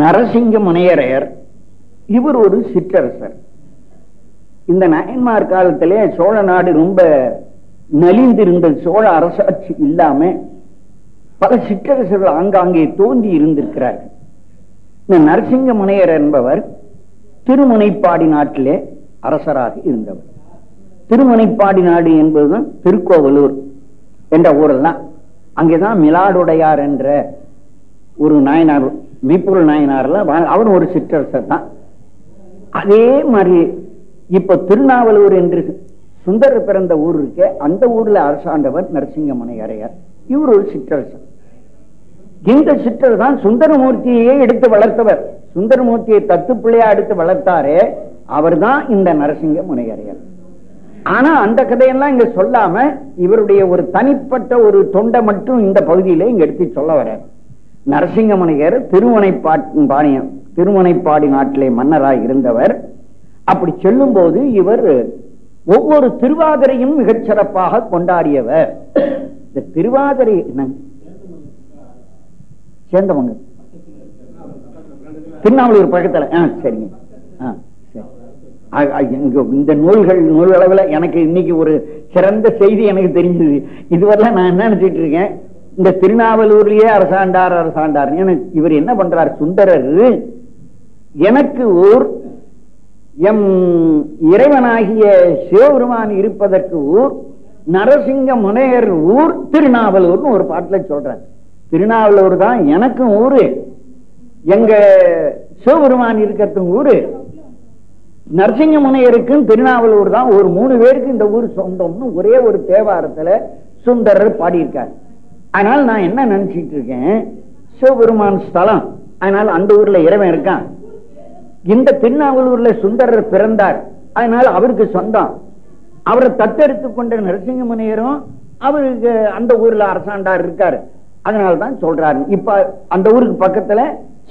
நரசிங்க முனையரையர் இவர் ஒரு சிற்றரசர். இந்த நயன்மார் காலத்திலே சோழ நாடு ரொம்ப நலிந்திருந்த சோழ அரசாட்சி இல்லாம பல சிற்றரசர்கள் ஆங்காங்கே தோன்றி இருந்திருக்கிறார்கள். இந்த நரசிங்க முனையர் என்பவர் திருமுனைப்பாடி நாட்டிலே அரசராக இருந்தவர். திருமுனைப்பாடி நாடு என்பதுதான் திருக்கோவலூர் என்ற ஊரெல்லாம். அங்கேதான் மிலாடுடையார் என்ற ஒரு நாயனார் விபுரல் நாயனார்ல வா- அவர் ஒரு சிற்றரசர் தான். அதே மாதிரி இப்ப திருநாவலூர் என்று சுந்தர் பிறந்த ஊர் இருக்கே அந்த ஊர்ல அரசாண்டவர் நரசிங்கமனை அறையார். இவர் ஒரு சிற்றரசர். இந்த சிற்றர் தான் சுந்தரமூர்த்தியே எடுத்து வளர்த்தவர். சுந்தரமூர்த்தியை தத்து பிள்ளையா எடுத்து வளர்த்தாரே அவர்தான் இந்த நரசிங்க முனையறையர் ஆனா அந்த கதையெல்லாம் இங்க சொல்லாம இவருடைய ஒரு தனிப்பட்ட ஒரு தொண்டை மட்டும் இந்த பகுதியில இங்க எடுத்து சொல்ல வர்றாரு. நரசிங்கமணிகர் திருமனைப்பாட்டு பாணியம் திருமனைப்பாடி நாட்டிலே மன்னராய் இருந்தவர். அப்படி சொல்லும் போது இவர் ஒவ்வொரு திருவாதிரையும் மிகச் சிறப்பாக கொண்டாடியவர். இந்த திருவாதிரை சேர்ந்தவங்க. திருநாவலூர் பக்கத்துல. ஆ, சரிங்க. ஆ, சரி. இந்த நூல்கள் நூல் எனக்கு இன்னைக்கு ஒரு சிறந்த செய்தி எனக்கு தெரிஞ்சது. இதுவரை நான் என்ன நினைச்சிட்டு இருக்கேன்? இந்த திருநாவலூர்லயே அரசாண்டார் அரசாண்டார். எனக்கு இவர் என்ன பண்றார்? சுந்தரர். எனக்கு ஊர் எம் இறைவனாகிய சிவபெருமான் இருப்பதற்கு ஊர் நரசிங்க முனையர் ஊர் திருநாவலூர்னு ஒரு பாட்டுல சொல்றார். திருநாவலூர் தான் எனக்கும் ஊரு. எங்க சிவபெருமான் இருக்கிறதும் ஊரு. நரசிங்க முனையருக்கும் திருநாவலூர் தான் ஒரு மூணு பேருக்கு இந்த ஊர் சொந்தம்னு ஒரே ஒரு தேவாரத்துல சுந்தரர் பாடியிருக்காரு. அதனால நான் என்ன நினைச்சிட்டு இருக்கேன்? சிவபெருமான் ஸ்தலம். அதனால அந்த ஊர்ல இறைவன் இருக்கான். இந்த திருநாவலூர்ல சுந்தரர் பிறந்தார். அதனால அவருக்கு சொந்தம். அவரை தத்தெடுத்து கொண்ட நரசிங்க முனையரும் அவருக்கு அந்த ஊர்ல அரசாண்டார் இருக்காரு. அதனாலதான் சொல்றாரு. இப்ப அந்த ஊருக்கு பக்கத்துல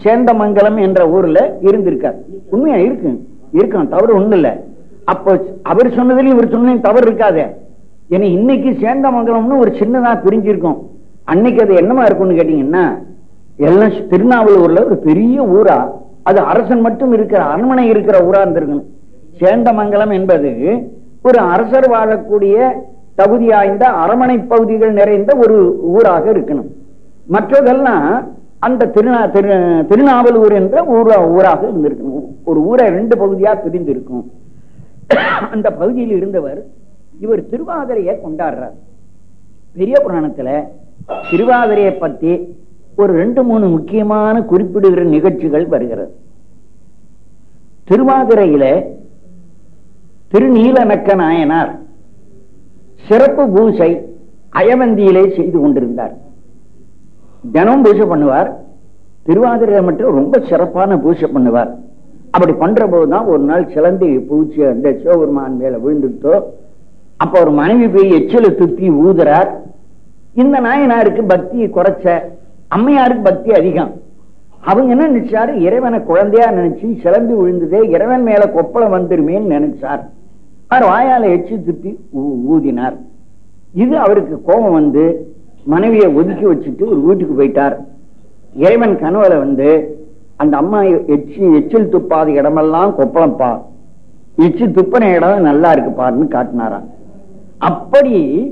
சேந்தமங்கலம் என்ற ஊர்ல இருந்திருக்காரு. உண்மையா இருக்கு? இருக்கான் தவறு ஒண்ணு இல்ல. அப்போ அவர் சொன்னதுலயும் இவர் சொன்னதையும் தவறு இருக்காதே. ஏன்னா இன்னைக்கு சேந்தமங்கலம்னு ஒரு சின்னதா பிரிஞ்சிருக்கும். அன்னைக்கு அது என்னமா இருக்கும்னு கேட்டீங்கன்னா எல்லாம் திருநாவலூர்ல ஒரு பெரிய ஊரா. அது அரசன் மட்டும் இருக்கிற அரண்மனை இருக்கிற ஊரா இருந்திருக்கணும். சேந்தமங்கலம் என்பது ஒரு அரசர் வாழக்கூடிய தகுதி ஆய்ந்த அரமனை பகுதிகள் நிறைந்த ஒரு ஊராக இருக்கணும். மற்றதெல்லாம் அந்த திருநா திரு திருநாவலூர் என்ற ஊரா ஊராக இருந்திருக்கணும். ஒரு ஊரை ரெண்டு பகுதியா பிரிந்திருக்கும். அந்த பகுதியில் இருந்தவர் இவர் திருவாதிரையை கொண்டாடுறார். பெரிய புராணத்துல திருவாதிரையை பத்தி ஒரு ரெண்டு மூணு முக்கியமான குறிப்பிடுகிற நிகழ்ச்சிகள் வருகிறது. திருவாதிரையில திருநீலநக்க நாயனார் சிறப்பு பூசை அயவந்தியிலே செய்து கொண்டிருந்தார். தினம் பூஜை பண்ணுவார். திருவாதிரை மட்டும் ரொம்ப சிறப்பான பூஜை பண்ணுவார். அப்படி பண்ற போதுதான் ஒரு நாள் சிலந்தி பூச்சி அந்த சிவபெருமான் மேல விழுந்துட்டோ அப்ப ஒரு மனைவி போய் எச்சில துப்பி ஊதுறார். இந்த நாயனாருக்கு பக்தியை குறைச்ச அம்மையாருக்கு பக்தி அதிகம். அவங்க என்ன நினைச்சாரு? இறைவனை குழந்தையா நினைச்சு சிலம்பி விழுந்ததே இறைவன் மேல கொப்பளம் வந்துருமேன்னு நினைச்சார். அவர் வாயால எச்சு துப்பி ஊ- ஊதினார். இது அவருக்கு கோபம் வந்து மனைவியை ஒதுக்கி வச்சுட்டு ஒரு வீட்டுக்கு போயிட்டார். இறைவன் கனவுல வந்து அந்த அம்மா எச்சி எச்சில் துப்பாத இடமெல்லாம் கொப்பளம் பா எச்சி துப்பின இடம் நல்லா இருக்கு பாருன்னு காட்டினாராம். அப்படி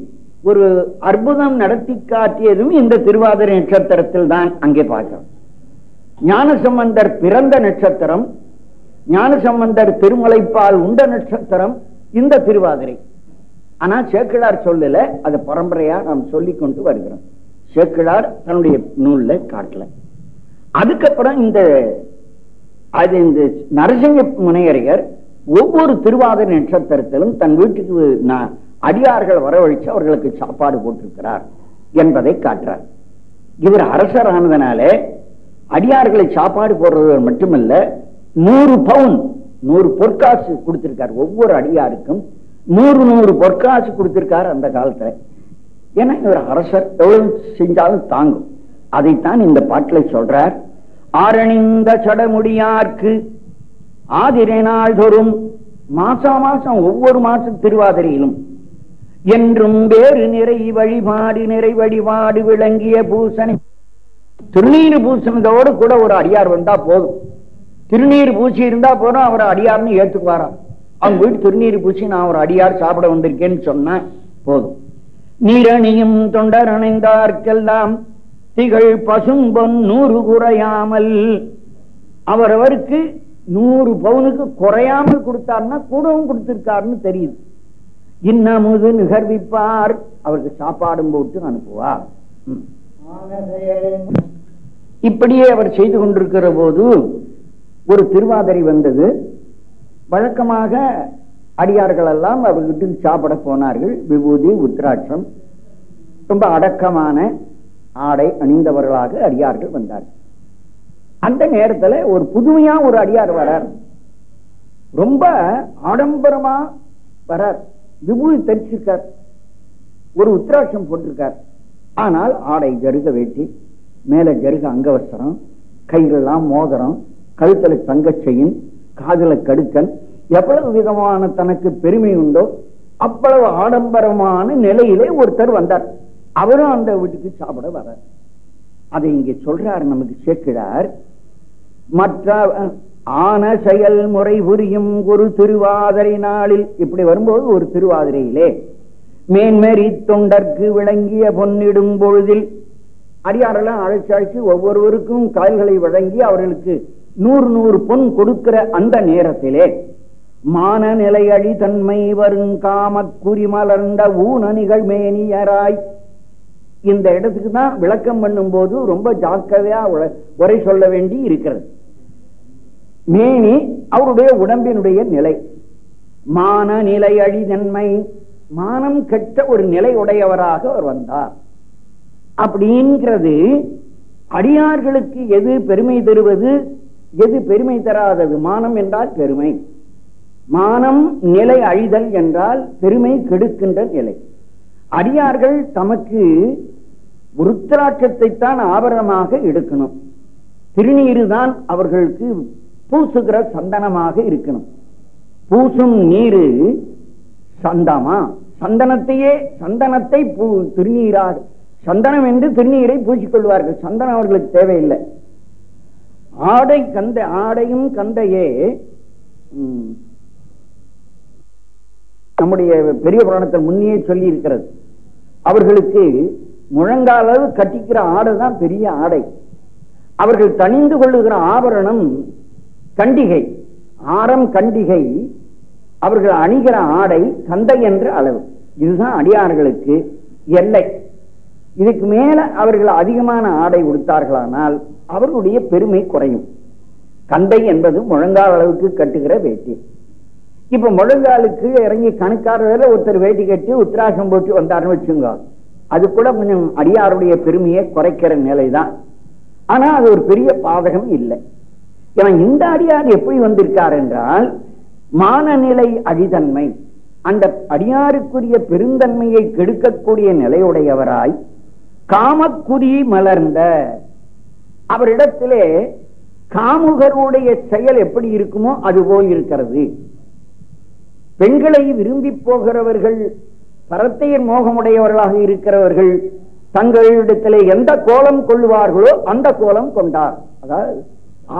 ஒரு அற்புதம் நடத்தி காட்டியதும் இந்த திருவாதிரை நட்சத்திரத்தில் தான் அங்கே பார்க்கிறோம் ஞானசம்பந்தர் பிறந்த நட்சத்திரம் ஞானசம்பந்தர் திருமலைப்பால் உண்ட நட்சத்திரம் இந்த திருவாதிரை. ஆனா சேக்கிழார் சொல்லல அது பரம்பரையா நாம் சொல்லிக் கொண்டு வருகிறோம். சேக்கிழார் தன்னுடைய நூல்ல காட்டல. அதுக்கப்புறம் இந்த அது இந்த நரசிங்க முனையரையர் ஒவ்வொரு திருவாதிரை நட்சத்திரத்திலும் தன் வீட்டுக்கு நான் அடியார்கள் வரவழைச்சு அவர்களுக்கு சாப்பாடு போட்டிருக்கிறார் என்பதை காட்டுறார். இவர் அரசர் ஆனதனாலே அடியார்களை சாப்பாடு போடுறது மட்டுமல்ல நூறு பவுன் நூறு பொற்காசு கொடுத்திருக்கார் ஒவ்வொரு அடியாருக்கும். நூறு நூறு பொற்காசு கொடுத்திருக்கார் அந்த காலத்துல. ஏன்னா இவர் அரசர் எவ்வளவு செஞ்சாலும் தாங்கும். அதைத்தான் இந்த பாட்டில் சொல்றார். ஆரணிந்த சடமுடியார்க்கு ஆதிரை நாள் தோறும் மாசா மாசம் ஒவ்வொரு மாசம் திருவாதிரையிலும் என்றும் வேறு நிறை வழிபாடு நிறை வழிபாடு விளங்கிய பூசணி. திருநீர் பூசினதோடு கூட ஒரு அடியார் வந்தா போதும். திருநீர் பூசி இருந்தா போதும் அவர் அடியார்னு ஏத்துக்குவாராம் அவங்க வீட்டு திருநீர் பூசி நான் ஒரு அடியார் சாப்பிட வந்திருக்கேன்னு சொன்ன போதும். நீரணியும் தொண்டர் அணைந்தார்க்கெல்லாம் திகழ் பசும்பொன் நூறு குறையாமல். அவரவருக்கு நூறு பவுனுக்கு குறையாமல் கொடுத்தாருன்னா கூடவும் கொடுத்திருக்காருன்னு தெரியுது. இன்னமுது நிகர்விப்பார். அவருக்கு சாப்பாடும் போட்டு அனுப்புவார். இப்படியே அவர் செய்து கொண்டிருக்கிற போது ஒரு திருவாதிரை வந்தது. வழக்கமாக அடியார்கள் எல்லாம் அவர் வீட்டுக்கு சாப்பிட போனார்கள். விபூதி உத்ராட்சம் ரொம்ப அடக்கமான ஆடை அணிந்தவர்களாக அடியார்கள் வந்தார்கள். அந்த நேரத்துல ஒரு புதுமையா ஒரு அடியார் வரார். ரொம்ப ஆடம்பரமா வரார். விபூதி தரிச்சிருக்கார். ஒரு உத்திராட்சம் போட்டிருக்கார். ஆனால் ஆடை ஜருக வேட்டி மேல ஜருக அங்கவஸ்திரம் கையிலெல்லாம் மோதிரம் கழுத்தலை தங்கச்செயின் காதல கடுக்கன் எவ்வளவு விதமான தனக்கு பெருமை உண்டோ அவ்வளவு ஆடம்பரமான நிலையிலே ஒருத்தர் வந்தார். அவரும் அந்த வீட்டுக்கு சாப்பிட வர அதை இங்கே சொல்றார் நமக்கு சேர்க்கிறார் மற்ற ஆன செயல் முறை புரியும் ஒரு திருவாதிரை நாளில் இப்படி வரும்போது ஒரு திருவாதிரையிலே மேன்மேறி தொண்டர்க்கு விளங்கிய பொன்னிடும் பொழுதில் அடியாரெல்லாம் அழைச்சி அழைச்சு ஒவ்வொருவருக்கும் கால்களை வழங்கி அவர்களுக்கு நூறு நூறு பொன் கொடுக்கிற அந்த நேரத்திலே மான நிலையழி தன்மை வரும் காமக் குறிமலர்ந்த ஊனணிகள் மேனியராய். இந்த இடத்துக்கு தான் விளக்கம் பண்ணும் போது ரொம்ப ஜாக்கிரதையா உரை சொல்ல வேண்டி இருக்கிறது. மேனி அவருடைய உடம்பினுடைய நிலை. மான நிலை அழிதன்மை. மானம் கெட்ட ஒரு நிலை உடையவராக அவர் வந்தார். அப்படிங்கிறது அடியார்களுக்கு எது பெருமை தருவது? எது பெருமை தராதது? மானம் என்றால் பெருமை. மானம் நிலை அழிதல் என்றால் பெருமை கெடுக்கின்ற நிலை. அடியார்கள் தமக்கு உருத்திராட்சத்தை தான் ஆபரணமாக எடுக்கணும். திருநீரு தான் அவர்களுக்கு பூசுகிற சந்தனமாக இருக்கணும். பூசும் நீரு சந்தமா? சந்தனத்தையே சந்தனத்தை திருநீராக சந்தனம் என்று திருநீரை பூசிக்கொள்வார்கள். சந்தனம் அவர்களுக்கு தேவையில்லை. ஆடை கந்த ஆடையும் கந்தையே நம்முடைய பெரிய புராணத்தில் முன்னே சொல்லி இருக்கிறது அவர்களுக்கு முழங்காலவு கட்டிக்கிற ஆடை தான் பெரிய ஆடை. அவர்கள் தணிந்து கொள்ளுகிற ஆபரணம் கண்டிகை. ஆரம் கண்டிகை. அவர்கள் அணிகிற ஆடை கந்தை என்ற அளவு. இதுதான் அடியார்களுக்கு எல்லை. இதுக்கு மேல அவர்கள் அதிகமான ஆடை உடுத்தார்களானால் அவர்களுடைய பெருமை குறையும். கந்தை என்பது முழங்கால் அளவுக்கு கட்டுகிற வேட்டி. இப்ப முழங்காலுக்கு இறங்கி கணக்காரர் ஒருத்தர் வேட்டி கட்டி உத்தராசம் போட்டு வந்தாருன்னு வச்சுங்க அது கூட கொஞ்சம் அடியாருடைய பெருமையை குறைக்கிற நிலைதான். ஆனா அது ஒரு பெரிய பாதகம் இல்லை. இவன் இந்த அடியார் எப்படி வந்திருக்கார் என்றால் மானநிலை அழிதன்மை அந்த அடியாருக்குரிய பெருந்தன்மையை கெடுக்கக்கூடிய நிலையுடையவராய் காமக்குறி மலர்ந்த. அவரிடத்திலே காமுகருடைய செயல் எப்படி இருக்குமோ அது போல் இருக்கிறது. பெண்களை விரும்பி போகிறவர்கள் பரத்தையர் மோகமுடையவர்களாக இருக்கிறவர்கள் தங்களிடத்திலே எந்த கோலம் கொள்வார்களோ அந்த கோலம் கொண்டார். அதாவது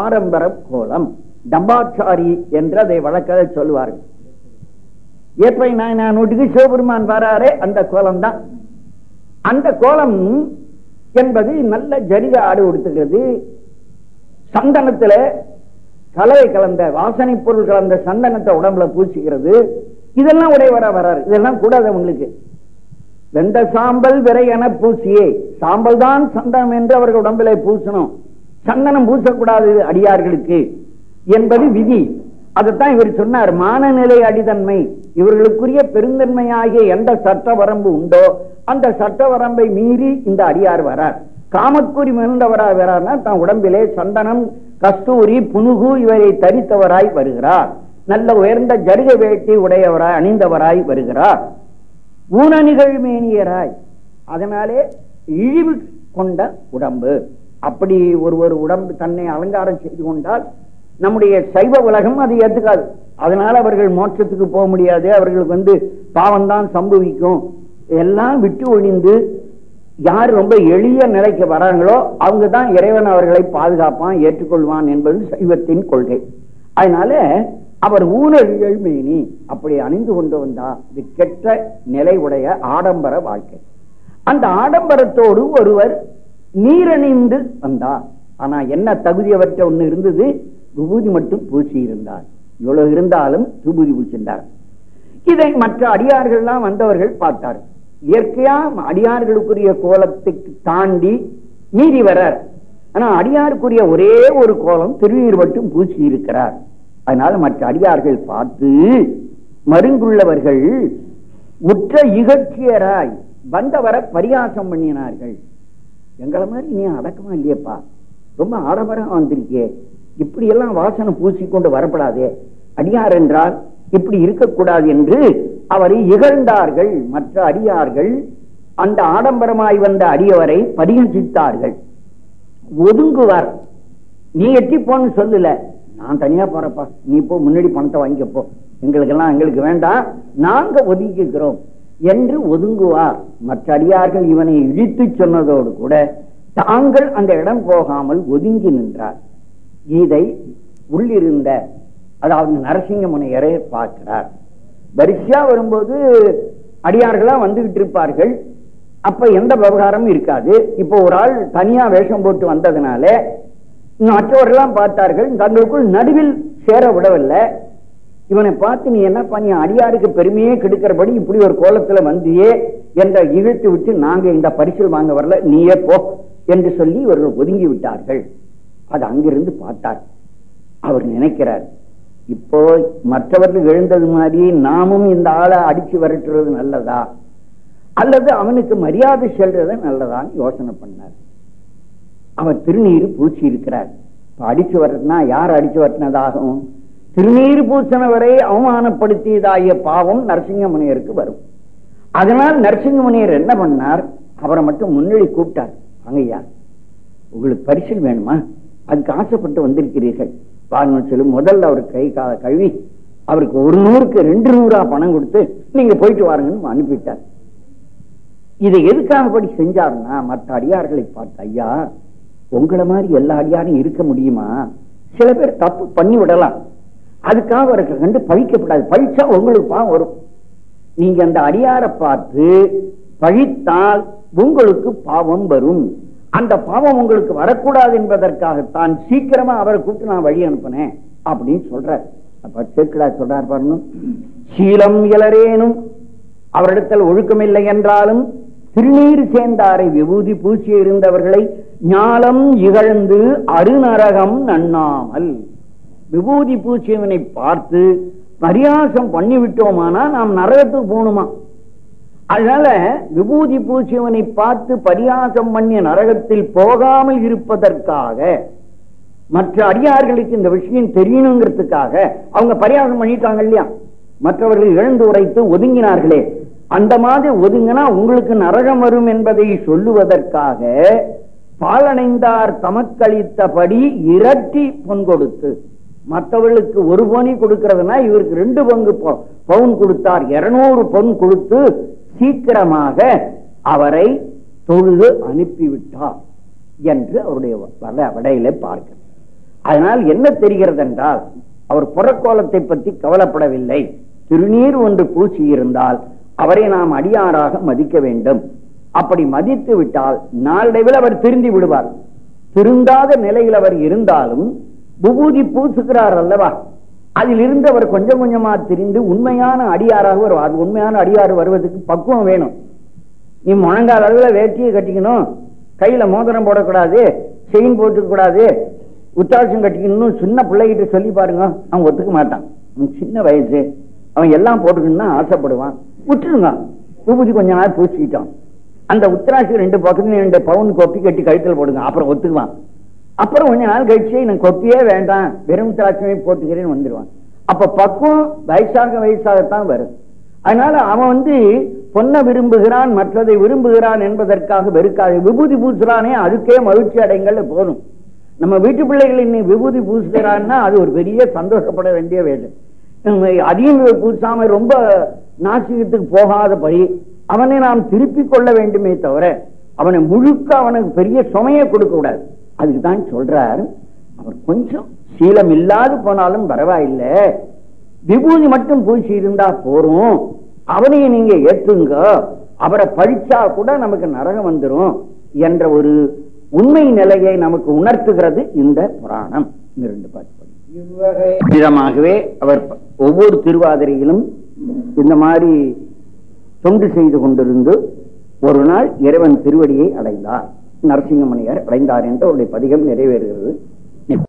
ஆரம்பர கோலம் டம்பாச்சாரி என்று அதை வழக்கதை சொல்லுவார்கள். ஏற்பை நான் சிவபெருமான் வராரே அந்த கோலம் தான் அந்த கோலம் என்பது நல்ல ஜரிக ஆடு உடுத்துகிறது. சந்தனத்துல கலவை கலந்த வாசனை பொருள் கலந்த சந்தனத்தை உடம்புல பூசிக்கிறது. இதெல்லாம் உடையவரா வராரு. இதெல்லாம் கூடாது உங்களுக்கு வெந்த சாம்பல் விரை என பூசியே. சாம்பல் தான் சந்தனம் என்று அவர்கள் உடம்பிலே பூசணும். சந்தனம் பூசக்கூடாது அடியார்களுக்கு என்பது விதி. அதைத்தான் இவர் சொன்னார் மானநிலை அடிதன்மை இவர்களுக்குரிய பெருந்தன்மையாகிய எந்த சட்ட வரம்பு உண்டோ அந்த சட்ட வரம்பை மீறி இந்த அடியார் வரார். காமக்குறி மிகுந்தவராய் வரார்னா தன் உடம்பிலே சந்தனம் கஸ்தூரி புனுகு இவரை தரித்தவராய் வருகிறார். நல்ல உயர்ந்த ஜருக வேட்டி உடையவராய் அணிந்தவராய் வருகிறார். ஊன நிகழ்மேனியராய் அதனாலே இழிவு கொண்ட உடம்பு. அப்படி ஒருவர் உடம்பு தன்னை அலங்காரம் செய்து கொண்டால் நம்முடைய சைவ உலகம் அதை ஏத்துக்காது அதனால அவர்கள் மோட்சத்துக்கு போக முடியாது. அவர்களுக்கு வந்து பாவம் தான் சம்பவிக்கும். எல்லாம் விட்டு ஒழிந்து யார் ரொம்ப எளிய நிலைக்கு வராங்களோ அவங்க தான் இறைவன் அவர்களை பாதுகாப்பான் ஏற்றுக்கொள்வான் என்பது சைவத்தின் கொள்கை. அதனால அவர் ஊழல் மேனி அப்படி அணிந்து கொண்டு வந்தா இது கெட்ட நிலை உடைய ஆடம்பர வாழ்க்கை. அந்த ஆடம்பரத்தோடு ஒருவர் நீரணிந்து வந்தார். ஆனா என்ன தகுதியவற்ற ஒண்ணு இருந்தது? விபூதி மட்டும் பூசி இருந்தார். இவ்வளவு இருந்தாலும் விபூதி பூசின்றார். இதை மற்ற அடியார்கள்லாம் வந்தவர்கள் பார்த்தார். இயற்கையா அடியார்களுக்குரிய கோலத்துக்கு தாண்டி மீறி வரார் ஆனா அடியாருக்குரிய ஒரே ஒரு கோலம் திருநீர் மட்டும் பூசி இருக்கிறார். அதனால மற்ற அடியார்கள் பார்த்து மருங்குள்ளவர்கள் உற்ற இகழ்ச்சியராய் வந்தவரை பரிகாசம் பண்ணினார்கள். எங்களை மாதிரி நீ அடக்கமா இல்லையப்பா. ரொம்ப ஆடம்பரம் வந்திருக்கே இப்படி எல்லாம் வாசனை பூசிக்கொண்டு வரப்படாதே. அடியார் என்றால் இப்படி இருக்கக்கூடாது என்று அவரை இகழ்ந்தார்கள். மற்ற அடியார்கள் அந்த ஆடம்பரமாய் வந்த அடியவரை பரிகசித்தார்கள் ஒதுங்குவார். நீ எட்டி போன்னு சொல்லல. நான் தனியா போறப்பா. நீ போ முன்னாடி பணத்தை வாங்கிக்கப்போ. எங்களுக்கெல்லாம் எங்களுக்கு வேண்டாம். நாங்க ஒதுக்கிக்கிறோம் என்று ஒதுங்குவார். மற்ற அடியார்கள் இவனை இழித்து சொன்னதோடு கூட தாங்கள் அந்த இடம் போகாமல் ஒதுங்கி நின்றார். இதை உள்ளிருந்த அதாவது நரசிங்க முனையரை பார்க்கிறார். வரிசையா வரும்போது அடியார்களா வந்துகிட்டு இருப்பார்கள். அப்ப எந்த விவகாரமும் இருக்காது. இப்போ ஒரு ஆள் தனியா வேஷம் போட்டு வந்ததுனால மற்றவர்கள்லாம் பார்த்தார்கள். தங்களுக்குள் நடுவில் சேர விடவில்லை. இவனை பார்த்து நீ என்ன பண்ணி அடியாருக்கு பெருமையே கெடுக்கிறபடி இப்படி ஒரு கோலத்துல வந்தியே என்ற இழுத்து விட்டு நாங்க இந்த பரிசில் வாங்க வரல நீயே போ என்று சொல்லி இவர்கள் ஒதுங்கி விட்டார்கள். அது அங்கிருந்து பார்த்தார். அவர் நினைக்கிறார் இப்போ மற்றவர்கள் எழுந்தது மாதிரி நாமும் இந்த ஆளை அடிச்சு விரட்டுறது நல்லதா? அல்லது அவனுக்கு மரியாதை செல்றது நல்லதான்னு யோசனை பண்ணார். அவர் திருநீர் பூச்சி இருக்கிறார் அடிச்சு வரட்டுனா யார் அடிச்சு வரட்டினதாகும்? திருநீர் பூசணவரை அவமானப்படுத்தியதாகிய பாவம் நரசிங்க முனியருக்கு வரும். அதனால் நரசிங்கமுனியர் என்ன பண்ணார்? அவரை மட்டும் முன்னணி கூப்பிட்டார். வாங்கய்யா உங்களுக்கு பரிசில் வேணுமா? அதுக்கு ஆசைப்பட்டு வந்திருக்கிறீர்கள். வாங்க சொல்லி முதல்ல அவர் கை கால கழுவி அவருக்கு ஒரு நூறுக்கு ரெண்டு நூறா பணம் கொடுத்து நீங்க போயிட்டு வாருங்கன்னு அனுப்பிட்டார். இதை எதுக்காகபடி செஞ்சாருன்னா மற்ற அடியார்களை பார்த்து ஐயா உங்களை மாதிரி எல்லா அடியாரும் இருக்க முடியுமா? சில பேர் தப்பு பண்ணி விடலாம். அதுக்காக அவருக்கு கண்டு பழிக்கப்படாது. பழிச்சா உங்களுக்கு பாவம் வரும். நீங்க அந்த அடியாரை பார்த்து பழித்தால் உங்களுக்கு பாவம் வரும். அந்த பாவம் உங்களுக்கு வரக்கூடாது என்பதற்காகத்தான் சீக்கிரமா அவரை கூப்பிட்டு நான் வழி அனுப்பினேன் அப்படின்னு சொல்ற அப்ப சேக்கடா சொல்றார் பாருங்க. சீலம் இளரேனும் அவரிடத்தில் ஒழுக்கமில்லை என்றாலும் திருநீர் சேர்ந்தாரை விபூதி பூசி இருந்தவர்களை ஞாலம் இகழ்ந்து அருநரகம் நண்ணாமல் விபூதி பூச்சியவனை பார்த்து பரியாசம் பண்ணிவிட்டோமானா நாம் நரகத்துக்கு போகணுமா? அதனால விபூதி பூச்சியவனை பார்த்து பரியாசம் பண்ணிய நரகத்தில் போகாமல் இருப்பதற்காக மற்ற அடியார்களுக்கு இந்த விஷயம் தெரியணுங்கிறதுக்காக அவங்க பரியாசம் பண்ணிட்டாங்க இல்லையா? மற்றவர்கள் இழந்து உரைத்து ஒதுங்கினார்களே. அந்த மாதிரி ஒதுங்கினா உங்களுக்கு நரகம் வரும் என்பதை சொல்லுவதற்காக பாலடைந்தார் தமக்களித்தபடி இரட்டி பொன் கொடுத்து. மற்றவர்களுக்கு ஒரு பொனி கொடுக்கிறதுனா இவருக்கு ரெண்டு பங்கு பவுன் கொடுத்தார். இருநூறு பொன் கொடுத்து சீக்கிரமாக அவரை தொழுது அனுப்பிவிட்டார் என்று அவருடைய வடையில பார்க்க. அதனால் என்ன தெரிகிறது என்றால் அவர் புறக்கோலத்தை பற்றி கவலைப்படவில்லை. திருநீர் ஒன்று பூசி இருந்தால் அவரை நாம் அடியாராக மதிக்க வேண்டும். அப்படி மதித்து விட்டால் நாளடைவில் அவர் திருந்தி விடுவார். திருந்தாத நிலையில் அவர் இருந்தாலும் விபூதி பூசுகிறார் அல்லவா? அதில் இருந்து அவர் கொஞ்சம் கொஞ்சமா திரிந்து உண்மையான அடியாராக வருவார். உண்மையான அடியாறு வருவதற்கு பக்குவம் வேணும். நீ முழங்கால் அளவில் வேட்டியை கட்டிக்கணும். கையில மோதிரம் போடக்கூடாது. செயின் போட்டுக்க கூடாது உத்தாட்சம் கட்டிக்கணும் சின்ன பிள்ளைகிட்ட சொல்லி பாருங்க. அவன் ஒத்துக்க மாட்டான். அவன் சின்ன வயசு. அவன் எல்லாம் போட்டுக்கணும்னு ஆசைப்படுவான். விட்டுருங்க. விபூதி கொஞ்ச நாள் பூசிக்கிட்டான். அந்த உத்தராட்சி ரெண்டு பக்கத்துல ரெண்டு பவுன் கொப்பி கட்டி கழுத்தில் போடுங்க. அப்புறம் ஒத்துக்குவான். அப்புறம் கொஞ்ச நாள் கழிச்சு எனக்கு கொப்பியே வேண்டாம் வெறும் திராட்சமே போட்டுக்கிறேன்னு வந்துடுவான் அப்ப பக்குவம் வயசாக வயசாகத்தான் வரும். அதனால அவன் வந்து பொண்ணை விரும்புகிறான் மற்றதை விரும்புகிறான் என்பதற்காக வெறுக்காது. விபூதி பூசுறானே அதுக்கே மகிழ்ச்சி அடைங்கள் போதும். நம்ம வீட்டு பிள்ளைகள் இன்னும் விபூதி பூசுகிறான்னா அது ஒரு பெரிய சந்தோஷப்பட வேண்டிய வேலை. அதையும் பூசாம ரொம்ப நாசிகத்துக்கு போகாதபடி அவனை நாம் திருப்பிக் கொள்ள வேண்டுமே தவிர அவனை முழுக்க அவனுக்கு பெரிய சுமையை கொடுக்க கூடாது. அதுக்கு தான் சொல்றார் அவர் கொஞ்சம் சீலம் இல்லாது போனாலும் பரவாயில்லை. விபூதி மட்டும் பூசி இருந்தா போறோம் அவனையும் நீங்க ஏற்றுங்க. அவரை பழிச்சா கூட நமக்கு நரகம் வந்துரும் என்ற ஒரு உண்மை நிலையை நமக்கு உணர்த்துகிறது இந்த புராணம். இரண்டு விதமாகவே அவர் ஒவ்வொரு திருவாதிரையிலும் இந்த மாதிரி தொண்டு செய்து கொண்டிருந்து ஒரு நாள் இறைவன் திருவடியை அடைந்தார். நரசிங்கமணியார் அடைந்தார் என்று அவருடைய பதிகம் நிறைவேறுகிறது.